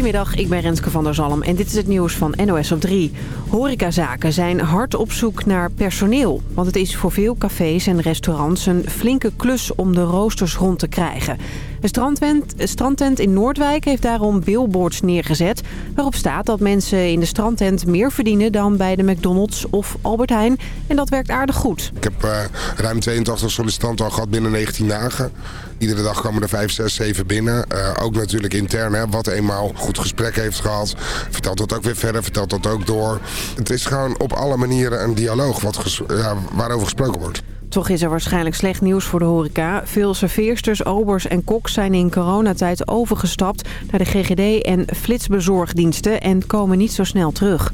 Goedemiddag, ik ben Renske van der Zalm en dit is het nieuws van NOS op 3. Horecazaken zijn hard op zoek naar personeel. Want het is voor veel cafés en restaurants een flinke klus om de roosters rond te krijgen. Een strandtent, strandtent in Noordwijk heeft daarom billboards neergezet... waarop staat dat mensen in de strandtent meer verdienen dan bij de McDonald's of Albert Heijn. En dat werkt aardig goed. Ik heb uh, ruim 82 sollicitanten al gehad binnen 19 dagen. Iedere dag komen er 5, 6, 7 binnen. Uh, ook natuurlijk intern, hè, wat eenmaal goed gesprek heeft gehad. Vertelt dat ook weer verder, vertelt dat ook door. Het is gewoon op alle manieren een dialoog wat ja, waarover gesproken wordt. Toch is er waarschijnlijk slecht nieuws voor de horeca. Veel serveersters, obers en koks zijn in coronatijd overgestapt naar de GGD en flitsbezorgdiensten en komen niet zo snel terug.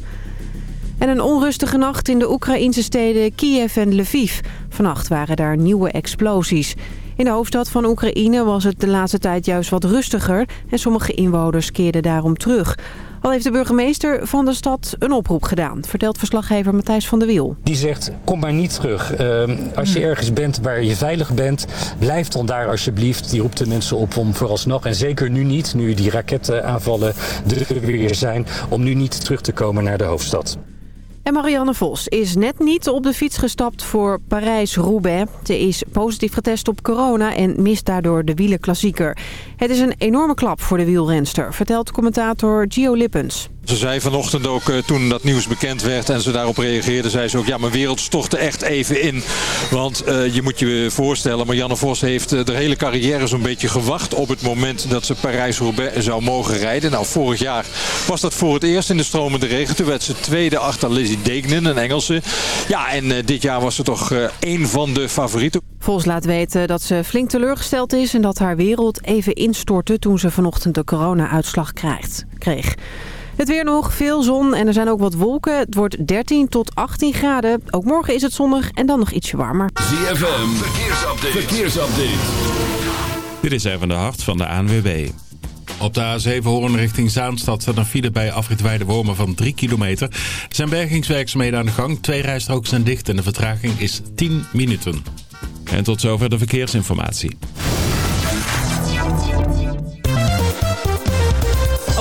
En een onrustige nacht in de Oekraïnse steden Kiev en Lviv. Vannacht waren daar nieuwe explosies. In de hoofdstad van Oekraïne was het de laatste tijd juist wat rustiger... en sommige inwoners keerden daarom terug. Al heeft de burgemeester van de stad een oproep gedaan, vertelt verslaggever Matthijs van der Wiel. Die zegt, kom maar niet terug. Uh, als je ergens bent waar je veilig bent, blijf dan daar alsjeblieft. Die roept de mensen op om vooralsnog, en zeker nu niet, nu die raketaanvallen er weer zijn, om nu niet terug te komen naar de hoofdstad. En Marianne Vos is net niet op de fiets gestapt voor Parijs-Roubaix. Ze is positief getest op corona en mist daardoor de wielenklassieker. Het is een enorme klap voor de wielrenster, vertelt commentator Gio Lippens. Ze zei vanochtend ook uh, toen dat nieuws bekend werd en ze daarop reageerde, zei ze ook ja mijn wereld stortte echt even in. Want uh, je moet je voorstellen, Marianne Vos heeft uh, de hele carrière zo'n beetje gewacht op het moment dat ze Parijs-Roubaix zou mogen rijden. Nou vorig jaar was dat voor het eerst in de stromende regen. Toen werd ze tweede achter Lizzie Degnen, een Engelse. Ja en dit jaar was ze toch één van de favorieten. Vos laat weten dat ze flink teleurgesteld is en dat haar wereld even instortte toen ze vanochtend de corona-uitslag kreeg. Het weer nog, veel zon en er zijn ook wat wolken. Het wordt 13 tot 18 graden. Ook morgen is het zonnig en dan nog ietsje warmer. ZFM, verkeersupdate. verkeersupdate. Dit is even de hart van de ANWB. Op de A7 Hoorn richting Zaanstad staat een file bij afrit Wormen van 3 kilometer. Er zijn bergingswerkzaamheden aan de gang. Twee rijstroken zijn dicht en de vertraging is 10 minuten. En tot zover de verkeersinformatie.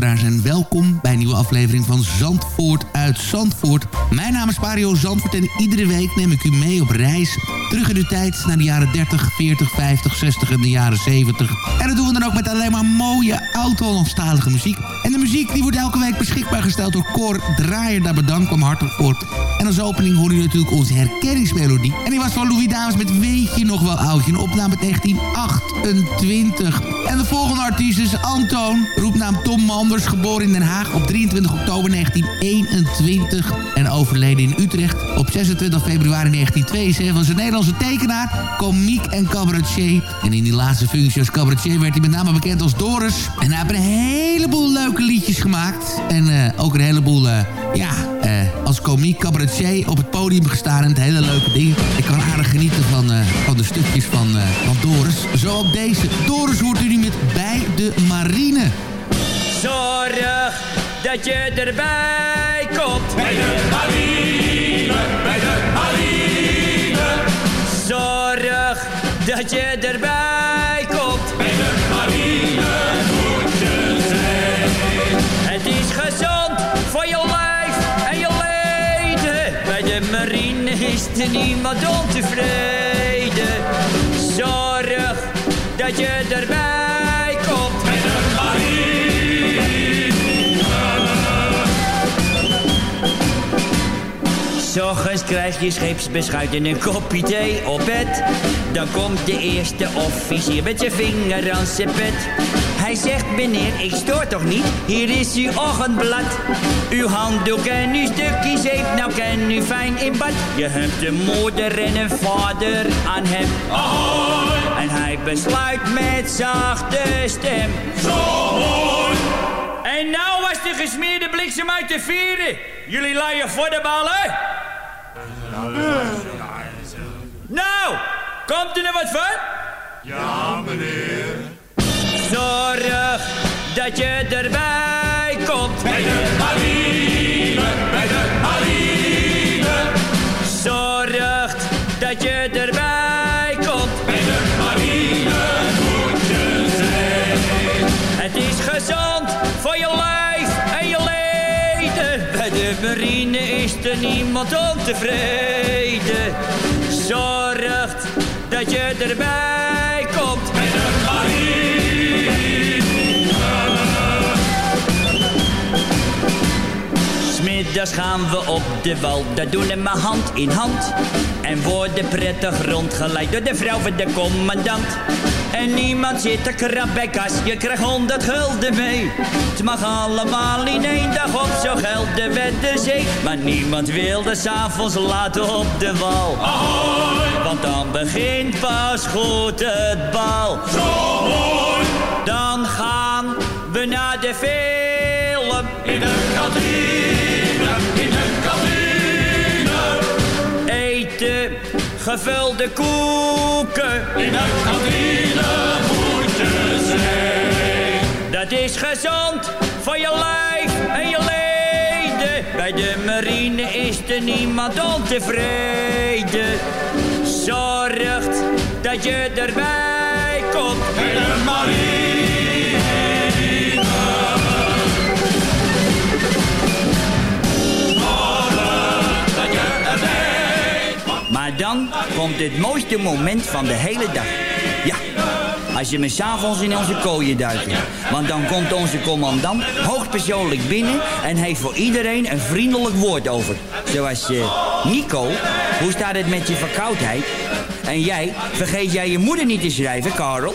en welkom bij een nieuwe aflevering van Zandvoort uit Zandvoort. Mijn naam is Mario Zandvoort en iedere week neem ik u mee op reis terug in de tijd naar de jaren 30, 40, 50, 60 en de jaren 70. En dat doen we dan ook met alleen maar mooie oud-Hollandstalige muziek. En de muziek die wordt elke week beschikbaar gesteld door Cor Draaier, daar bedank ik hem hartelijk voor. En als opening hoor je natuurlijk onze herkenningsmelodie. En die was van Louis Dames met Weet je nog wel oudje, een opname uit 1928. En de volgende artiest is Antoon, roepnaam Tom Manders, geboren in Den Haag op 23 oktober 1921 en overleden in Utrecht op 26 februari 1972. Was een Nederlandse tekenaar, komiek en cabaretier. En in die laatste functie als cabaretier werd hij met name bekend als Doris. En hij heeft een heleboel leuke liedjes gemaakt. En eh, ook een heleboel, eh, ja, eh, als komiek cabaretier op het podium gestaan. En het hele leuke ding. Ik kan aardig genieten van, van de stukjes van, van Doris. Zo ook deze. Doris hoort u nu met Bij de Marine. Zorg dat je erbij komt. Bij de marine, bij de marine. Zorg dat je erbij komt. Bij de marine moet je zijn. Het is gezond voor je lijf en je leden. Bij de marine is er niemand ontevreden. Zorg dat je erbij S'ochtends krijg je scheepsbeschuit en een kopje thee op bed. Dan komt de eerste officier met zijn vinger aan zijn pet. Hij zegt, meneer, ik stoor toch niet? Hier is uw ochtendblad. Uw handdoek en uw stukje zeep, nou kan u fijn in bad. Je hebt een moeder en een vader aan hem. En hij besluit met zachte stem. Zo mooi! En nou was de gesmeerde bliksem uit de vieren. Jullie laaien voor de ballen? Nou, komt er nog wat van? Ja, meneer. Zorg dat je erbij niemand ontevreden. Zorg dat je erbij komt. Bij de Smiddags gaan we op de wal, dat doen we maar hand in hand. En worden prettig rondgeleid door de vrouw van de commandant. En niemand zit er krap bij kas, je krijgt honderd gulden mee. Het mag allemaal in één dag op, zo geldt de de zee. Maar niemand wil de s'avonds laten op de wal. Want dan begint pas goed het bal. Zo mooi! Dan gaan gevulde koeken. In de kantine moet je zijn. Dat is gezond voor je lijf en je leden. Bij de marine is er niemand ontevreden. Zorgt dat je erbij komt. Bij de marine. Maar dan komt het mooiste moment van de hele dag. Ja, als je me s'avonds in onze kooien duikt. Want dan komt onze commandant hoogpersoonlijk binnen... en heeft voor iedereen een vriendelijk woord over. Zoals, eh, Nico, hoe staat het met je verkoudheid? En jij, vergeet jij je moeder niet te schrijven, Karel?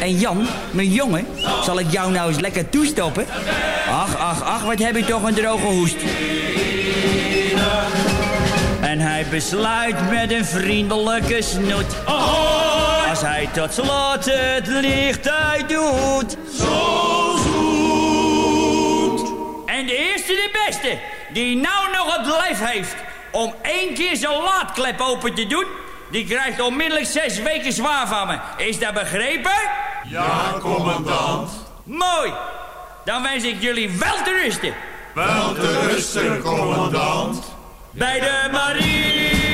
En Jan, mijn jongen, zal ik jou nou eens lekker toestoppen? Ach, ach, ach, wat heb je toch een droge hoest. Hij besluit met een vriendelijke snoet. Als hij tot slot het licht uit doet. Zo zoet. En de eerste de beste, die nou nog het lijf heeft om één keer zijn laadklep open te doen, die krijgt onmiddellijk zes weken zwaar van me. Is dat begrepen? Ja, commandant. Mooi. Dan wens ik jullie wel te rusten. Wel te rusten, commandant. Bij de marine.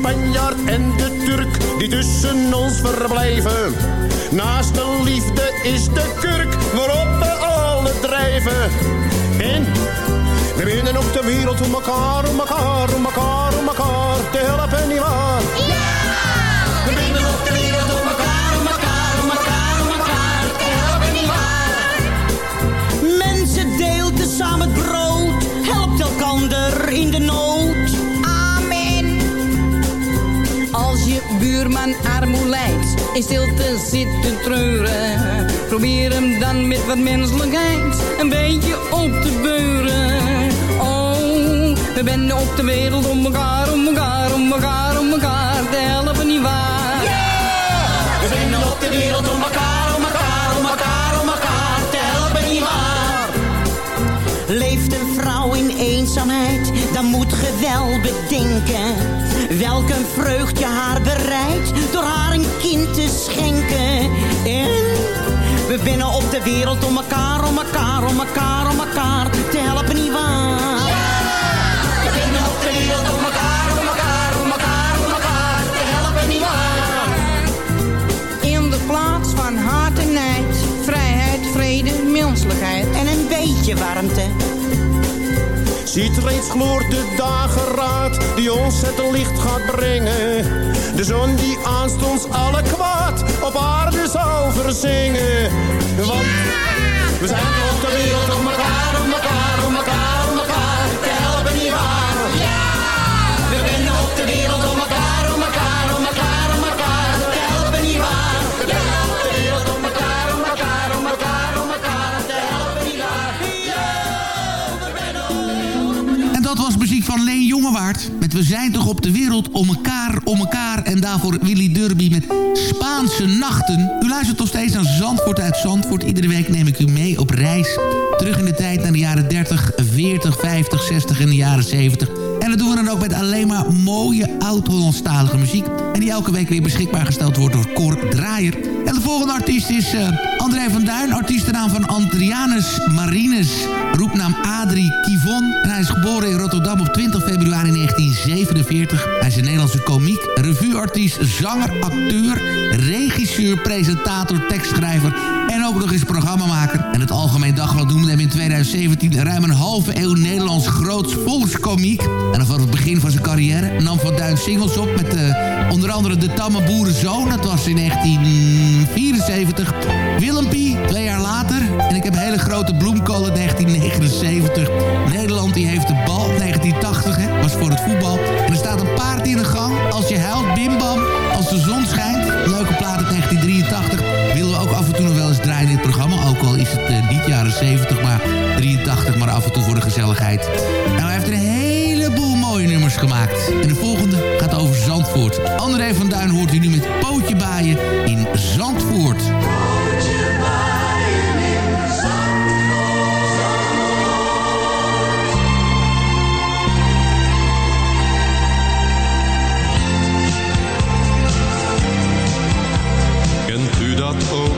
Spanjaard en de Turk die tussen ons verblijven. Naast de liefde is de kurk waarop we alle drijven. En we binnen op de wereld om elkaar, om elkaar, om elkaar, om elkaar te helpen, nietwaar? We buurman armoe in stilte zit te treuren. Probeer hem dan met wat menselijkheid een beetje op te beuren. Oh, we benden op de wereld om elkaar, om elkaar, om elkaar, om elkaar te helpen, nietwaar? We zijn op de wereld om elkaar, om elkaar, om elkaar, om elkaar te helpen, nietwaar? Leeft een vrouw in eenzaamheid, dan moet ge wel bedenken. Welk een vreugd je haar bereidt, door haar een kind te schenken. En we binnen op de wereld om elkaar, om elkaar, om elkaar, om elkaar te helpen, nietwaar? We binnen op de wereld om elkaar, om elkaar, om elkaar, om elkaar te helpen? In de plaats van haat en nijd, vrijheid, vrede, menselijkheid. En een beetje warmte. Ziet reeds gloort de dageraad die ons het licht gaat brengen. De zon die aanstonds alle kwaad op aarde zal verzingen. Want we zijn op de wereld om elkaar, om van Leen Jongewaard. Met We zijn toch op de wereld om elkaar, om elkaar. En daarvoor Willy Derby met Spaanse nachten. U luistert nog steeds naar Zandvoort uit Zandvoort. Iedere week neem ik u mee op reis. Terug in de tijd naar de jaren 30, 40, 50, 60 en de jaren 70. En dat doen we dan ook met alleen maar mooie oud-Hollandstalige muziek. En die elke week weer beschikbaar gesteld wordt door Cor Draaier. En de volgende artiest is uh, André van Duin. Artiestennaam van Andrianus Marinus. Roepnaam Adrie Kivon. Hij is geboren in Rotterdam op 20 februari 1947. Hij is een Nederlandse komiek, revueartiest, zanger, acteur, regisseur, presentator, tekstschrijver en ook nog eens programmamaker. En het Algemeen Dagblad noemde hem in 2017 ruim een halve eeuw Nederlands groots volkskomiek. En van het begin van zijn carrière nam Van Duin singles op met uh, onder andere De Tamme Boerenzoon. Dat was in 1974. Willempie, twee jaar later. En ik heb hele grote bloemkolen 1979. Nederland die heeft de bal 1980, hè, was voor het voetbal. En er staat een paard in de gang. Als je huilt, bimbam, als de zon schijnt. Leuke plaat uit 1983 willen we ook af en toe nog wel eens draaien in dit programma. Ook al is het uh, niet jaren 70, maar 83, maar af en toe voor de gezelligheid. Nou, hij heeft een heleboel En de volgende gaat over Zandvoort. André van Duin hoort u nu met Pootje Baaien in Zandvoort. Kent u dat ook,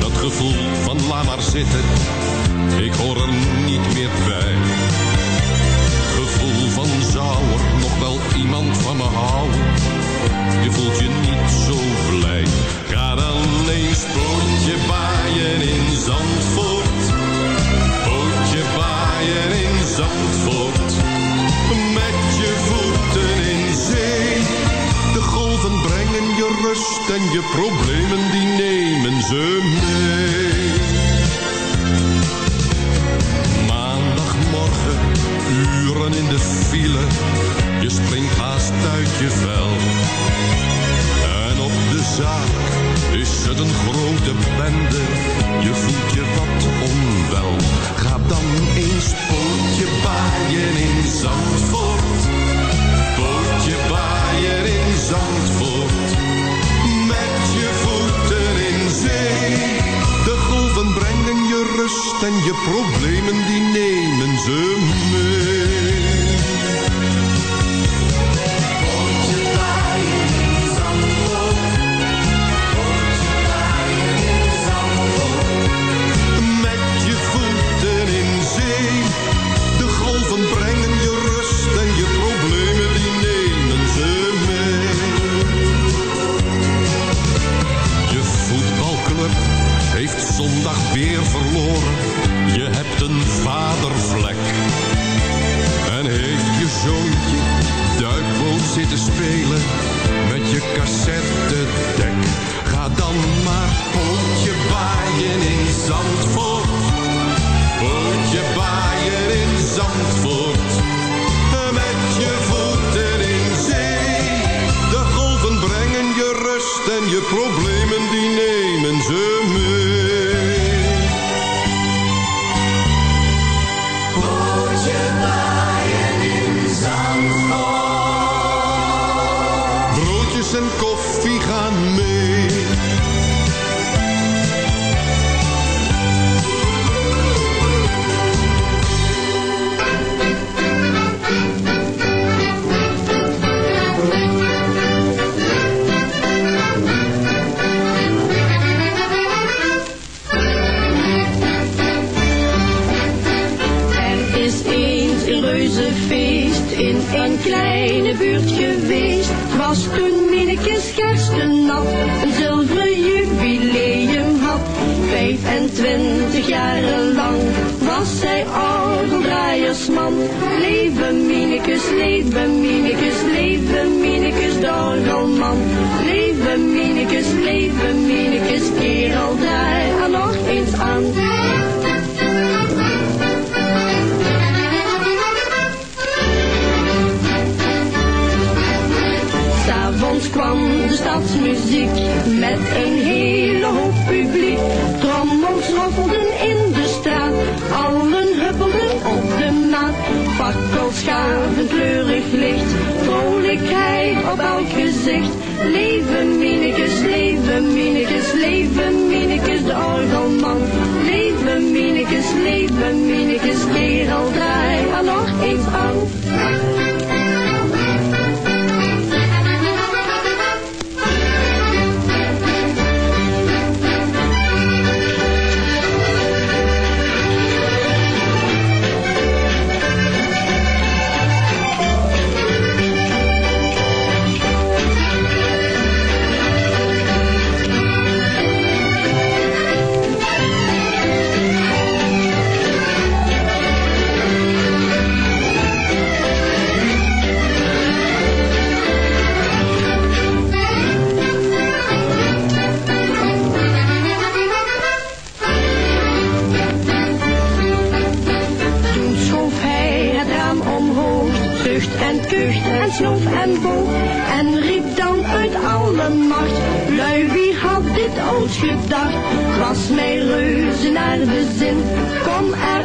dat gevoel van laat maar zitten, ik hoor er niet meer bij. Wel iemand van me houden, je voelt je niet zo blij. Ga dan eens pootje baaien in Zandvoort, pootje baaien in Zandvoort, met je voeten in zee. De golven brengen je rust en je problemen die nemen ze mee. Maandagmorgen, uren in de file, je springt haast uit je vel. En op de zaak is het een grote bende, je voelt je wat onwel. Ga dan eens pootje baaien in Zandvoort, pootje baaien in Zandvoort. Met je voeten in zee, de golven brengen je rust en je problemen die nemen ze mee. Leven Minnekes, leven Minnekes, leven Minnekes, de orgelman. Leven Minnekes, leven Minnekes, kerel draai er nog eens aan. S'avonds kwam de stadsmuziek met een hele hoop publiek. Fakkels gaven kleurig licht, vrolijkheid op elk gezicht. Leven en riep dan uit alle macht. Lui, wie had dit ooit gedacht? Was mij reuze naar de zin, kom er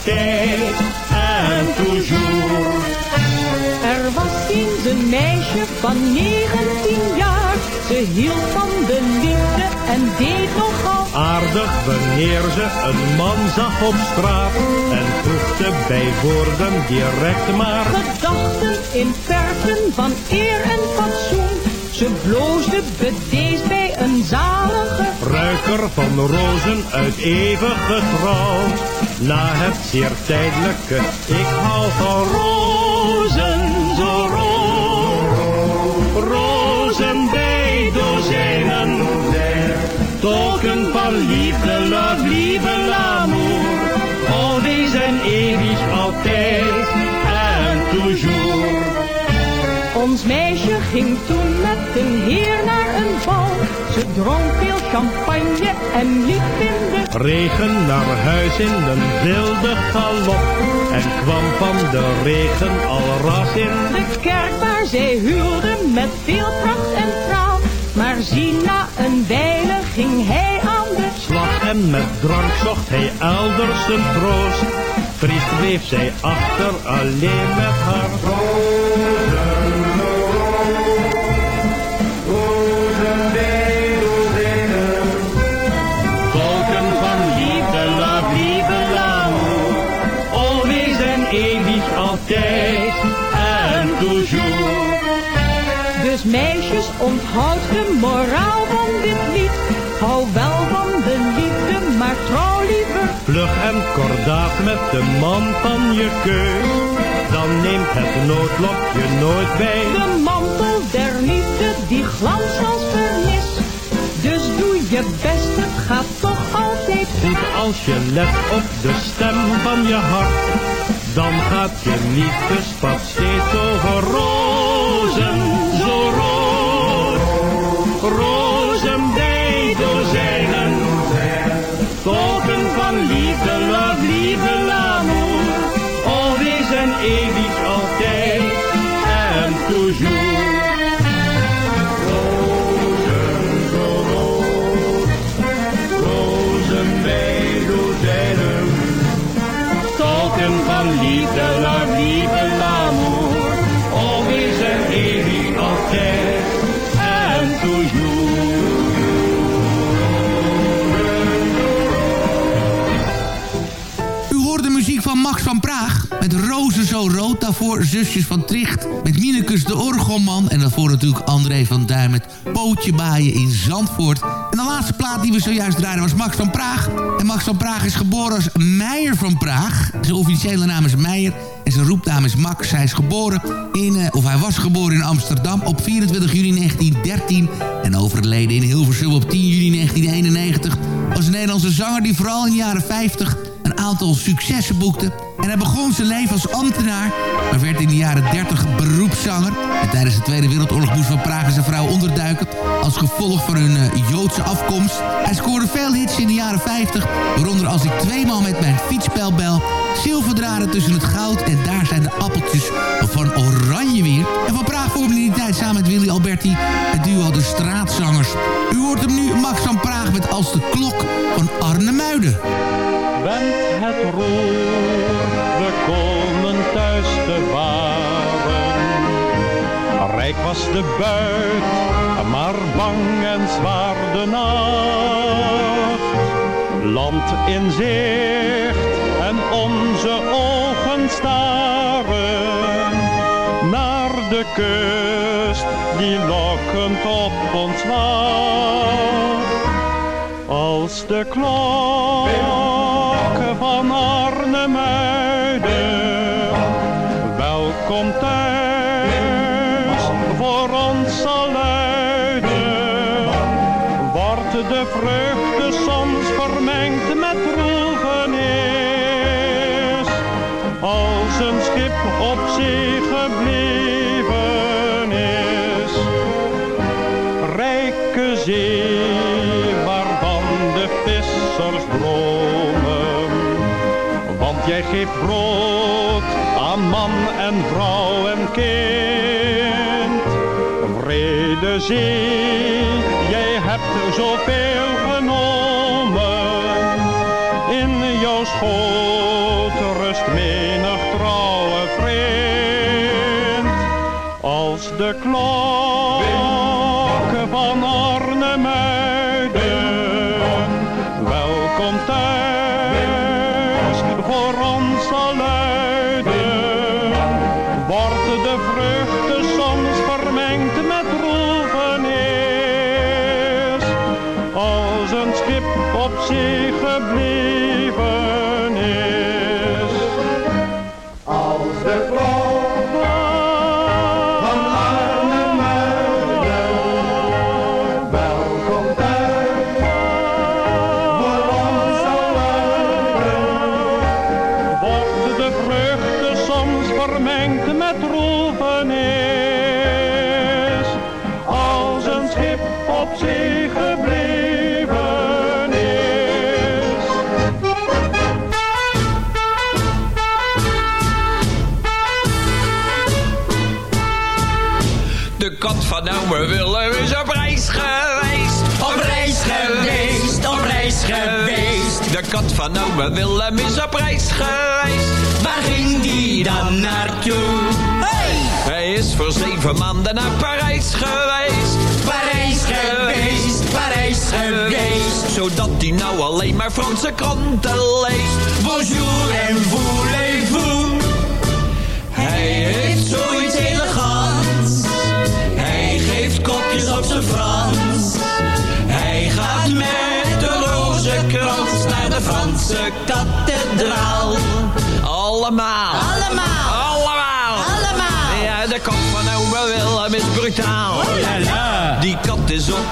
altijd en toujours. Er was eens een meisje van 19 jaar. Ze hield van de liefde en deed nogal Aardig wanneer ze een man zag op straat en voegde bij woorden direct maar gedachten in verven van eer en fatsoen. Ze bloosde bedeesd bij een zalige ruiker van rozen uit eeuwige trouw. Na het zeer tijdelijke, ik hou van rozen zo rood. Rozen bij dozijnen, tolken van liefde, love, liefde, l'amour. Oh, die zijn eeuwig altijd en toujours. Ons meisje ging toen met een heer naar een bal. Ze dronk veel champagne en liep in de Regen naar huis in een wilde galop en kwam van de regen al ras in de kerk waar zij huwde met veel pracht en praal. Maar zie na een wijle ging hij aan de slag en met drank zocht hij elders een troost. Triest bleef zij achter alleen met haar Tolken met de man van je keus. Dan neemt het noodlokje nooit bij. De mantel der liefde, die glans als vernis. Dus doe je best, het gaat toch altijd goed. Als je let op de stem van je hart. Dan gaat je liefdespad steeds over liefde, l'amour. Oh, we zijn eeuwig altijd en toujours. Daarvoor Zusjes van Tricht met Minekus de Orgelman. En daarvoor natuurlijk André van Duin met Pootje Baaien in Zandvoort. En de laatste plaat die we zojuist draaiden was Max van Praag. En Max van Praag is geboren als Meijer van Praag. Zijn officiële naam is Meijer. En zijn roepnaam is Max. Hij is geboren in, uh, of hij was geboren in Amsterdam op 24 juni 1913. En overleden in Hilversum op 10 juni 1991. Was een Nederlandse zanger die vooral in de jaren 50 een aantal successen boekte. En hij begon zijn leven als ambtenaar, maar werd in de jaren 30 beroepszanger. En tijdens de Tweede Wereldoorlog moest Van Praag en zijn vrouw onderduiken... als gevolg van hun uh, Joodse afkomst. Hij scoorde veel hits in de jaren 50, waaronder Als ik tweemaal met mijn fietsspel bel... Zilverdraden tussen het goud en daar zijn de appeltjes van oranje weer. En Van Praag vormde in die tijd samen met Willy Alberti het duo De Straatzangers. U hoort hem nu, Max van Praag met Als de Klok van Arne Muiden. Het roer, we komen thuis te waren. Rijk was de buit, maar bang en zwaar de nacht. Land in zicht en onze ogen staren naar de kust die lokkend op ons wacht. Als de klokken van Arnhemuiden welkom thuis voor ons zal luiden, wordt de vreugde soms vermengd met droevenis. Als een schip op zee gebleven is, rijke zee waarvan de vissers dromen. Want jij geeft brood Zee, jij hebt zoveel oude Willem is op reis geweest. Waar ging die dan naartoe? Hey! Hij is voor zeven maanden naar Parijs geweest. Parijs geweest, Parijs geweest. Zodat hij nou alleen maar Franse kranten leest. Bonjour en voulez-vous.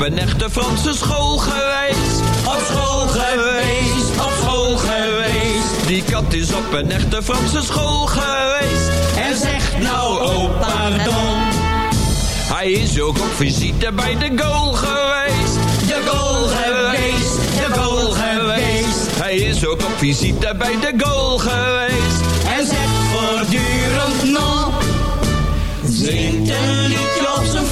Een echte Franse school geweest. Op school geweest. Op school geweest. Die kat is op een echte Franse school geweest. En zegt nou, oh pardon. Hij is ook op visite bij de goal geweest. De goal geweest, de goal geweest. Hij is ook op visite bij de goal geweest. En zegt voortdurend nog. Zingt een liedje op zijn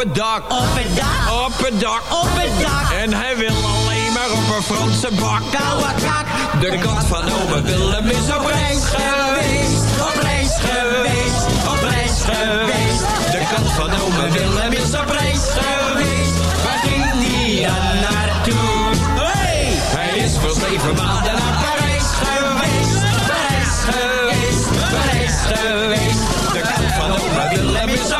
het dak. Op het dak. Op het dak. Op het dak. En hij wil alleen maar op een Franse bak. Koude kak. De kat van ome Willem is op reis geweest. Op reis geweest. Op reis geweest. De kat van ome Willem is op reis geweest. Waar ging die dan naartoe? Hey! Hij is voor zeven maanden naar Parijs geweest. Parijs geweest, Parijs geweest. De kat van ome Willem is op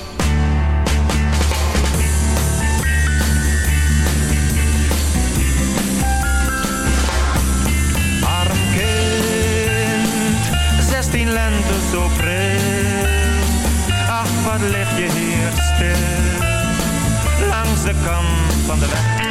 Lente zo pril. Ach, wat lig je hier stil, langs de kant van de weg.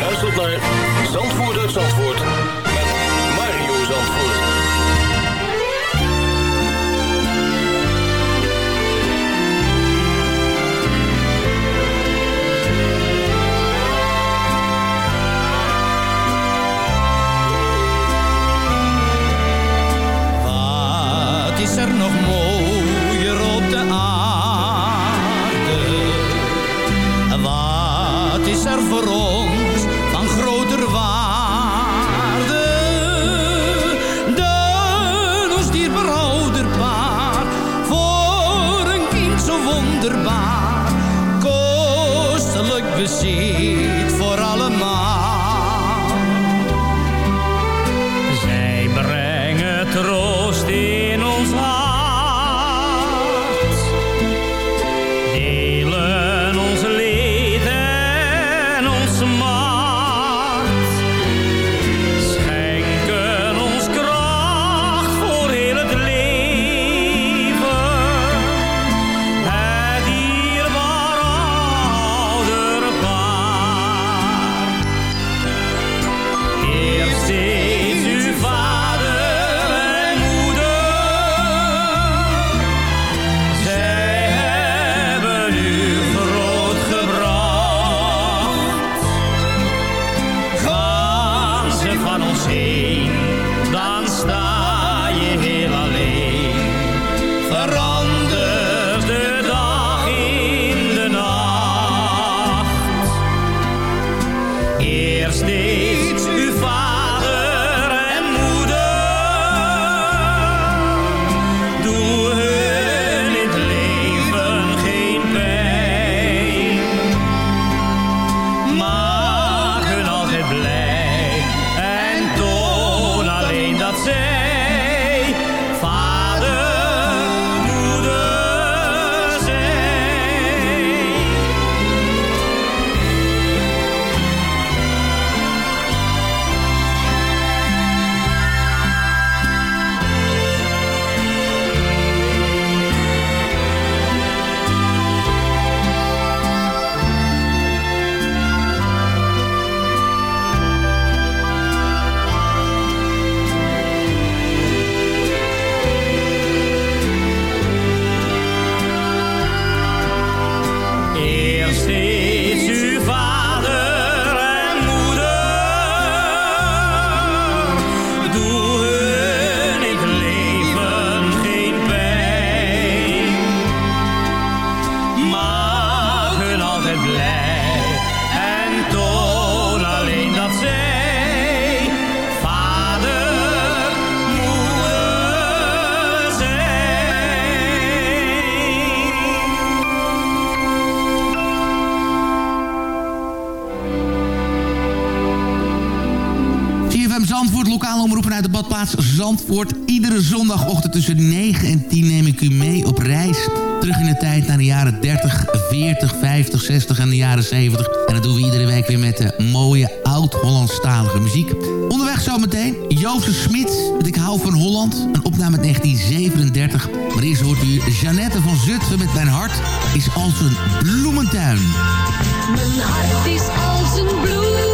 Luistert naar Zandvoort uit Zandvoort met Mario Zandvoort. Wat is er nog mooier op de aarde? Wat is er voor see omroepen uit de badplaats Zandvoort. Iedere zondagochtend tussen 9 en 10 neem ik u mee op reis. Terug in de tijd naar de jaren 30, 40, 50, 60 en de jaren 70. En dat doen we iedere week weer met de mooie oud-Hollandstalige muziek. Onderweg zometeen Jozef Smit met Ik hou van Holland. Een opname uit 1937. Maar eerst hoort u Jeannette van Zutphen met Mijn hart is als een bloementuin. Mijn hart is als een bloementuin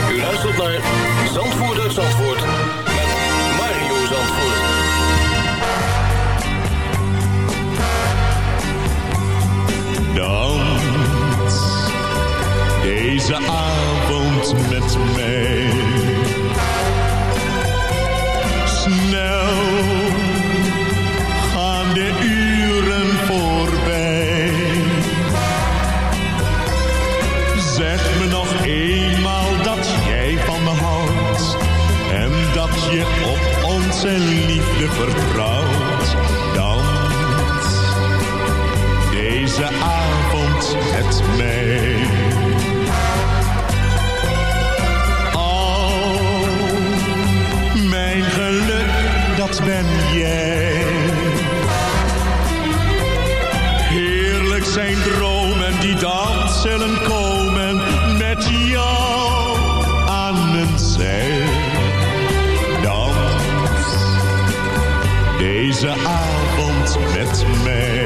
U luistert naar Zandvoort uit Zandvoort met Mario Zandvoort. Dans deze avond met mij. Snel onze liefde vertrouwt. Dans deze avond met mij. Oh, mijn geluk, dat ben jij. Heerlijk zijn dromen die dan zullen komen deze avond met mij.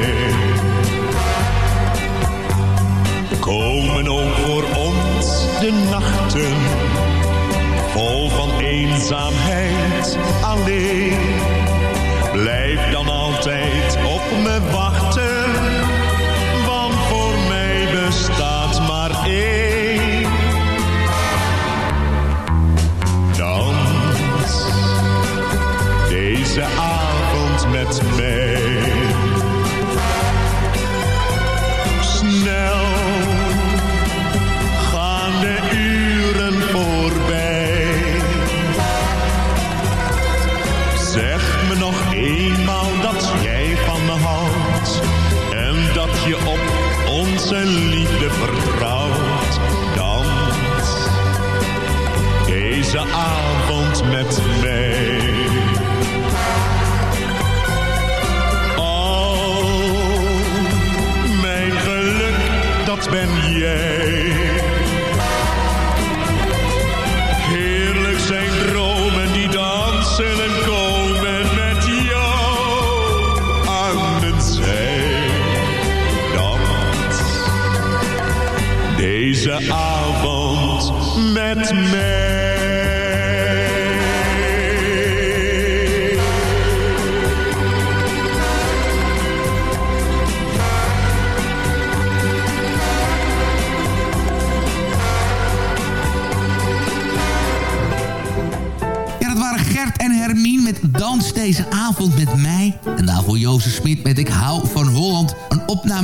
Komen ook voor ons de nachten, vol van eenzaamheid alleen.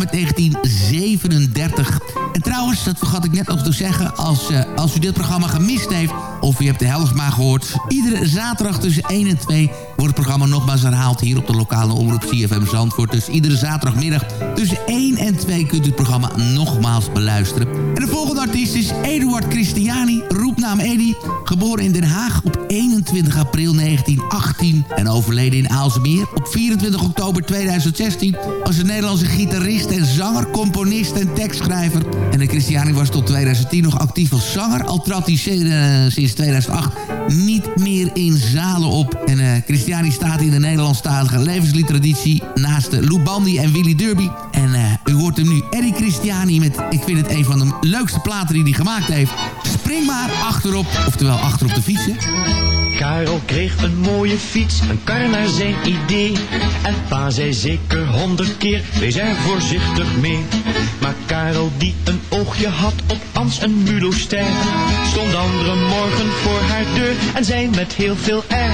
Opname 1937. En trouwens, dat vergat ik net nog te zeggen... als, eh, als u dit programma gemist heeft... of u hebt de helft maar gehoord... iedere zaterdag tussen 1 en 2 wordt het programma nogmaals herhaald... hier op de lokale omroep CFM Zandvoort. Dus iedere zaterdagmiddag tussen 1 en 2 kunt u het programma nogmaals beluisteren. En de volgende artiest is Eduard Christiani, roepnaam Eddy. Geboren in Den Haag op 21 april 1918 en overleden in Aalsmeer op 24 oktober 2016... was een Nederlandse gitarist en zanger, componist en tekstschrijver. En de Christiani was tot 2010 nog actief als zanger... al trad hij eh, sinds 2008 niet meer in zalen op. En eh, Christiani staat in de Nederlandstalige levensliedtraditie... naast de Lou Bandy en Willy Derby. En eh, u hoort hem nu, Eddie Christiani... met, ik vind het een van de leukste platen die hij gemaakt heeft. Spring maar achterop, oftewel achter op de fietsen. Karel kreeg een mooie fiets, een kar naar zijn idee. En pa zei zeker honderd keer, wees er voorzichtig mee. Maar Karel die een oogje had op Ans en Mulo Ster, stond andere morgen voor haar deur en zei met heel veel air.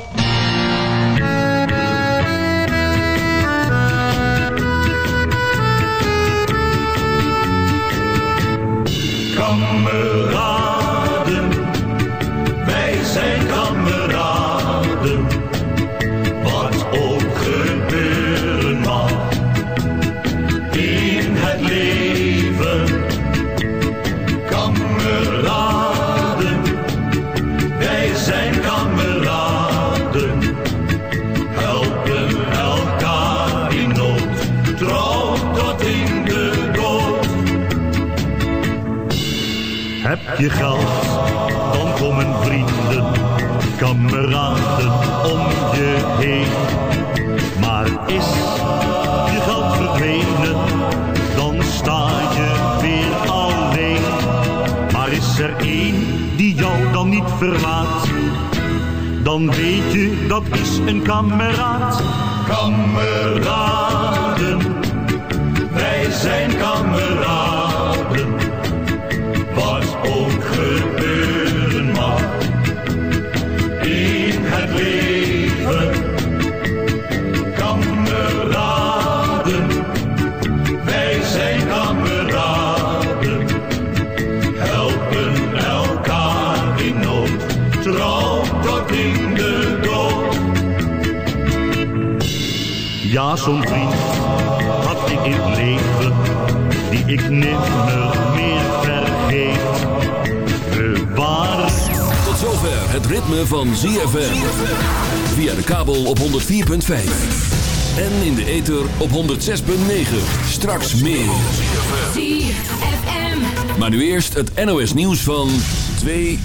Verlaat, dan weet je dat is een kameraad. Kameraden, wij zijn kameraden, zo'n vriend had ik in het leven, die ik nimmer meer vergeet. We waren... Tot zover het ritme van ZFM. Via de kabel op 104.5. En in de ether op 106.9. Straks meer. ZFM. Maar nu eerst het NOS nieuws van 2